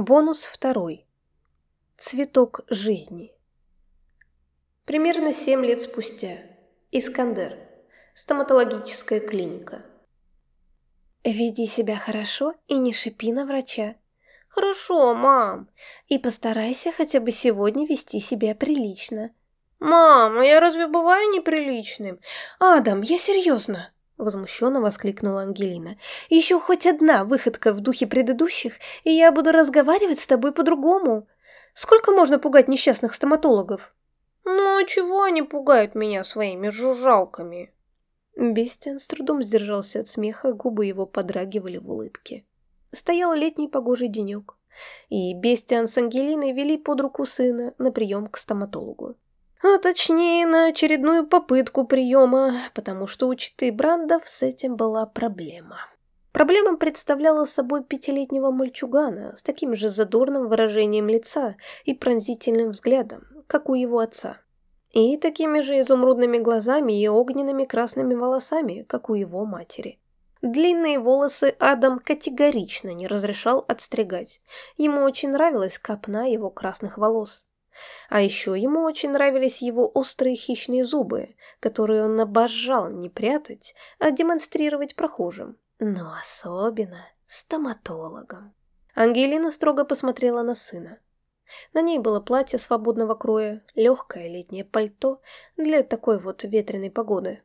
Бонус второй. Цветок жизни. Примерно 7 лет спустя. Искандер. Стоматологическая клиника. Веди себя хорошо и не шипи на врача. Хорошо, мам. И постарайся хотя бы сегодня вести себя прилично. Мам, а я разве бываю неприличным? Адам, я серьезно. Возмущенно воскликнула Ангелина. «Еще хоть одна выходка в духе предыдущих, и я буду разговаривать с тобой по-другому. Сколько можно пугать несчастных стоматологов?» «Ну, а чего они пугают меня своими жужжалками?» Бестиан с трудом сдержался от смеха, губы его подрагивали в улыбке. Стоял летний погожий денек, и Бестиан с Ангелиной вели под руку сына на прием к стоматологу. А точнее, на очередную попытку приема, потому что у читы Брандов с этим была проблема. Проблема представляла собой пятилетнего мальчугана с таким же задорным выражением лица и пронзительным взглядом, как у его отца. И такими же изумрудными глазами и огненными красными волосами, как у его матери. Длинные волосы Адам категорично не разрешал отстригать. Ему очень нравилась копна его красных волос. А еще ему очень нравились его острые хищные зубы, которые он обожал не прятать, а демонстрировать прохожим. Но особенно стоматологам. Ангелина строго посмотрела на сына. На ней было платье свободного кроя, легкое летнее пальто для такой вот ветреной погоды.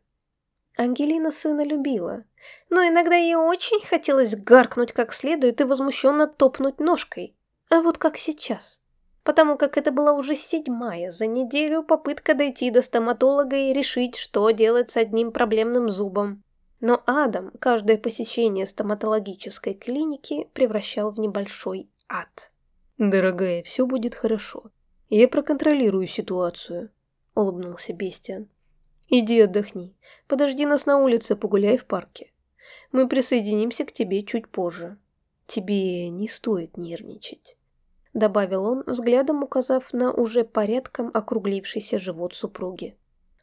Ангелина сына любила, но иногда ей очень хотелось гаркнуть как следует и возмущенно топнуть ножкой. А вот как сейчас потому как это была уже седьмая за неделю попытка дойти до стоматолога и решить, что делать с одним проблемным зубом. Но Адам каждое посещение стоматологической клиники превращал в небольшой ад. «Дорогая, все будет хорошо. Я проконтролирую ситуацию», — улыбнулся Бестиан. «Иди отдохни. Подожди нас на улице, погуляй в парке. Мы присоединимся к тебе чуть позже. Тебе не стоит нервничать» добавил он, взглядом указав на уже порядком округлившийся живот супруги.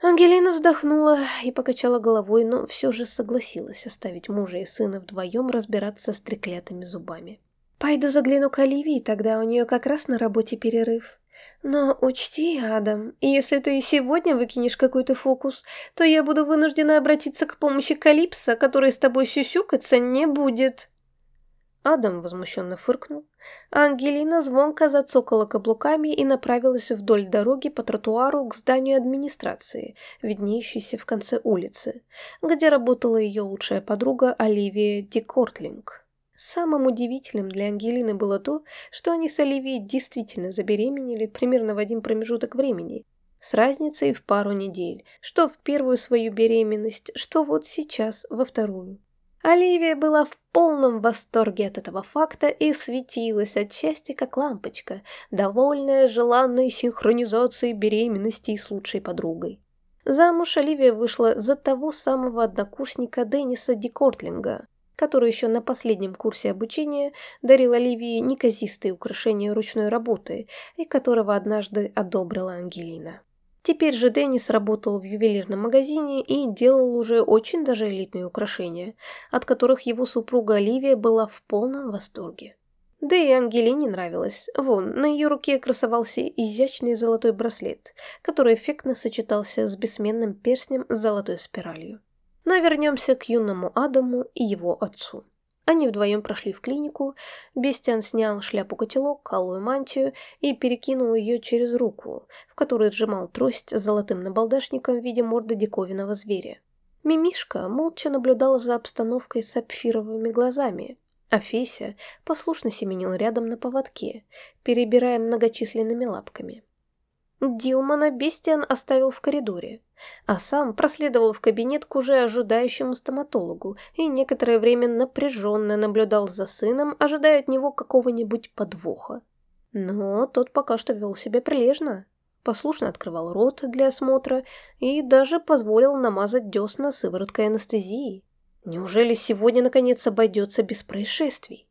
Ангелина вздохнула и покачала головой, но все же согласилась оставить мужа и сына вдвоем разбираться с треклятыми зубами. «Пойду загляну к Оливии, тогда у нее как раз на работе перерыв. Но учти, Адам, если ты сегодня выкинешь какой-то фокус, то я буду вынуждена обратиться к помощи Калипса, который с тобой сюсюкаться не будет». Адам возмущенно фыркнул, а Ангелина звонко зацокала каблуками и направилась вдоль дороги по тротуару к зданию администрации, виднеющейся в конце улицы, где работала ее лучшая подруга Оливия Дикортлинг. Самым удивительным для Ангелины было то, что они с Оливией действительно забеременели примерно в один промежуток времени, с разницей в пару недель, что в первую свою беременность, что вот сейчас во вторую. Оливия была в полном восторге от этого факта и светилась от счастья, как лампочка, довольная желанной синхронизацией беременности с лучшей подругой. Замуж Оливия вышла за того самого однокурсника Денниса Дикортлинга, который еще на последнем курсе обучения дарил Оливии неказистые украшения ручной работы и которого однажды одобрила Ангелина. Теперь же Деннис работал в ювелирном магазине и делал уже очень даже элитные украшения, от которых его супруга Оливия была в полном восторге. Да и Ангелине нравилось. Вон, на ее руке красовался изящный золотой браслет, который эффектно сочетался с бессменным перстнем с золотой спиралью. Но вернемся к юному Адаму и его отцу. Они вдвоем прошли в клинику, Бестиан снял шляпу-котелок, алую мантию и перекинул ее через руку, в которой сжимал трость с золотым набалдашником в виде морды диковинного зверя. Мимишка молча наблюдала за обстановкой с сапфировыми глазами, а Феся послушно семенил рядом на поводке, перебирая многочисленными лапками. Дилмана Бестиан оставил в коридоре, а сам проследовал в кабинет к уже ожидающему стоматологу и некоторое время напряженно наблюдал за сыном, ожидая от него какого-нибудь подвоха. Но тот пока что вел себя прилежно, послушно открывал рот для осмотра и даже позволил намазать десна сывороткой анестезии. Неужели сегодня наконец обойдется без происшествий?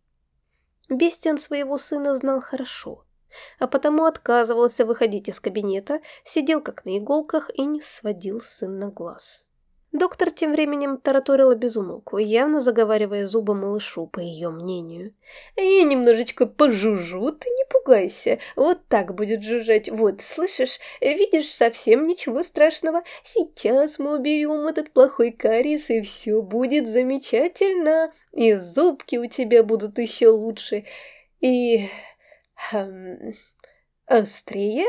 Бестиан своего сына знал хорошо – а потому отказывался выходить из кабинета, сидел как на иголках и не сводил сына глаз. Доктор тем временем тараторила безумолку, явно заговаривая зубы малышу, по ее мнению. «Я немножечко пожужжу, ты не пугайся. Вот так будет жужжать. Вот, слышишь? Видишь, совсем ничего страшного. Сейчас мы уберем этот плохой кариес, и все будет замечательно. И зубки у тебя будут еще лучше. И... Хм, острее?»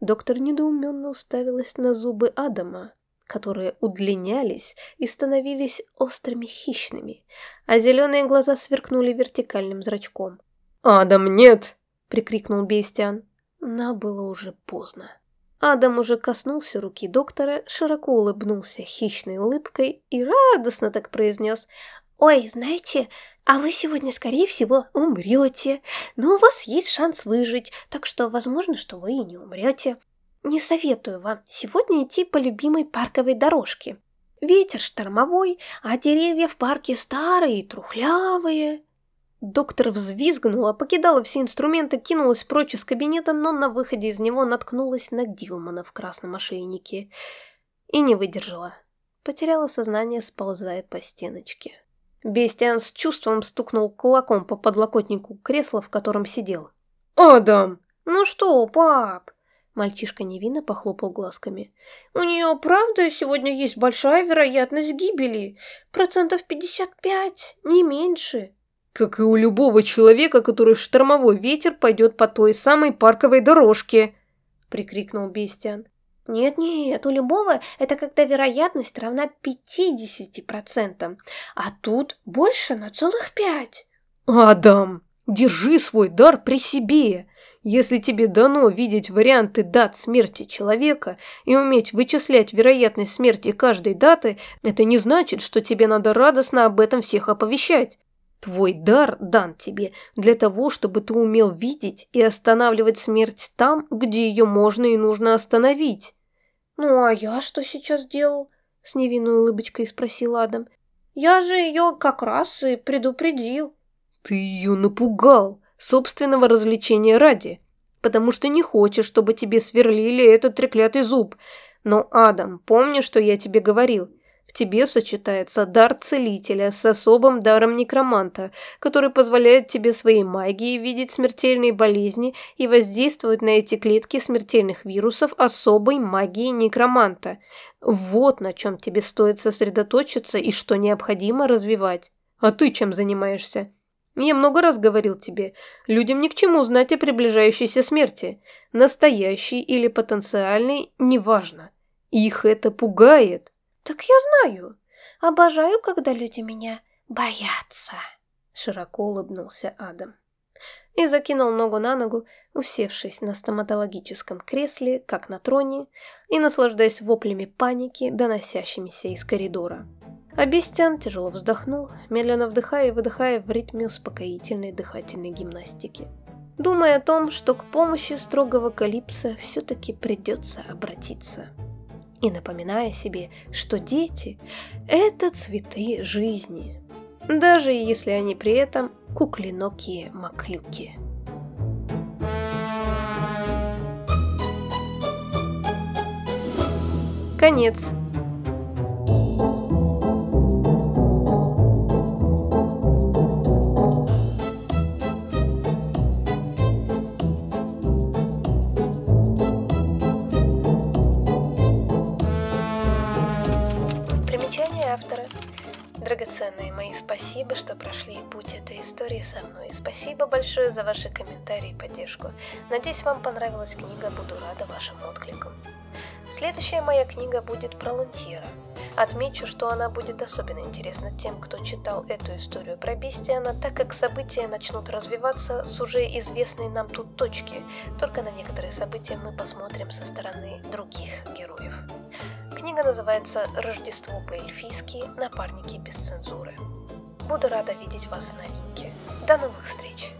Доктор недоуменно уставилась на зубы Адама которые удлинялись и становились острыми хищными, а зеленые глаза сверкнули вертикальным зрачком. «Адам, нет!» — прикрикнул Бестиан. Но было уже поздно. Адам уже коснулся руки доктора, широко улыбнулся хищной улыбкой и радостно так произнес «Ой, знаете, а вы сегодня, скорее всего, умрете, но у вас есть шанс выжить, так что возможно, что вы и не умрете. Не советую вам сегодня идти по любимой парковой дорожке. Ветер штормовой, а деревья в парке старые и трухлявые. Доктор взвизгнула, покидала все инструменты, кинулась прочь из кабинета, но на выходе из него наткнулась на Дилмана в красном ошейнике. И не выдержала. Потеряла сознание, сползая по стеночке. Бестиан с чувством стукнул кулаком по подлокотнику кресла, в котором сидел. «Адам!» «Ну что, пап?» Мальчишка невинно похлопал глазками. «У нее, правда, сегодня есть большая вероятность гибели. Процентов пятьдесят пять, не меньше». «Как и у любого человека, который в штормовой ветер пойдет по той самой парковой дорожке!» — прикрикнул Бестиан. «Нет-нет, у любого это когда вероятность равна 50%, а тут больше на целых пять». «Адам, держи свой дар при себе!» Если тебе дано видеть варианты дат смерти человека и уметь вычислять вероятность смерти каждой даты, это не значит, что тебе надо радостно об этом всех оповещать. Твой дар дан тебе для того, чтобы ты умел видеть и останавливать смерть там, где ее можно и нужно остановить. «Ну а я что сейчас делал?» — с невинной улыбочкой спросил Адам. «Я же ее как раз и предупредил». «Ты ее напугал!» собственного развлечения ради, потому что не хочешь, чтобы тебе сверлили этот треклятый зуб. Но, Адам, помни, что я тебе говорил. В тебе сочетается дар целителя с особым даром некроманта, который позволяет тебе своей магией видеть смертельные болезни и воздействовать на эти клетки смертельных вирусов особой магией некроманта. Вот на чем тебе стоит сосредоточиться и что необходимо развивать. А ты чем занимаешься? Я много раз говорил тебе, людям ни к чему знать о приближающейся смерти. Настоящей или потенциальной, неважно. Их это пугает. Так я знаю. Обожаю, когда люди меня боятся. Широко улыбнулся Адам. И закинул ногу на ногу, усевшись на стоматологическом кресле, как на троне, и наслаждаясь воплями паники, доносящимися из коридора. Абистян тяжело вздохнул, медленно вдыхая и выдыхая в ритме успокоительной дыхательной гимнастики. Думая о том, что к помощи строгого калипса все-таки придется обратиться. И напоминая себе, что дети – это цветы жизни, даже если они при этом куклинокие маклюки. Конец. Драгоценные мои, спасибо, что прошли путь этой истории со мной. Спасибо большое за ваши комментарии и поддержку. Надеюсь, вам понравилась книга, буду рада вашим откликам. Следующая моя книга будет про Лунтира. Отмечу, что она будет особенно интересна тем, кто читал эту историю про Бестиана, так как события начнут развиваться с уже известной нам тут точки, только на некоторые события мы посмотрим со стороны других героев. Книга называется «Рождество по-эльфийски. Напарники без цензуры». Буду рада видеть вас в новинке. До новых встреч!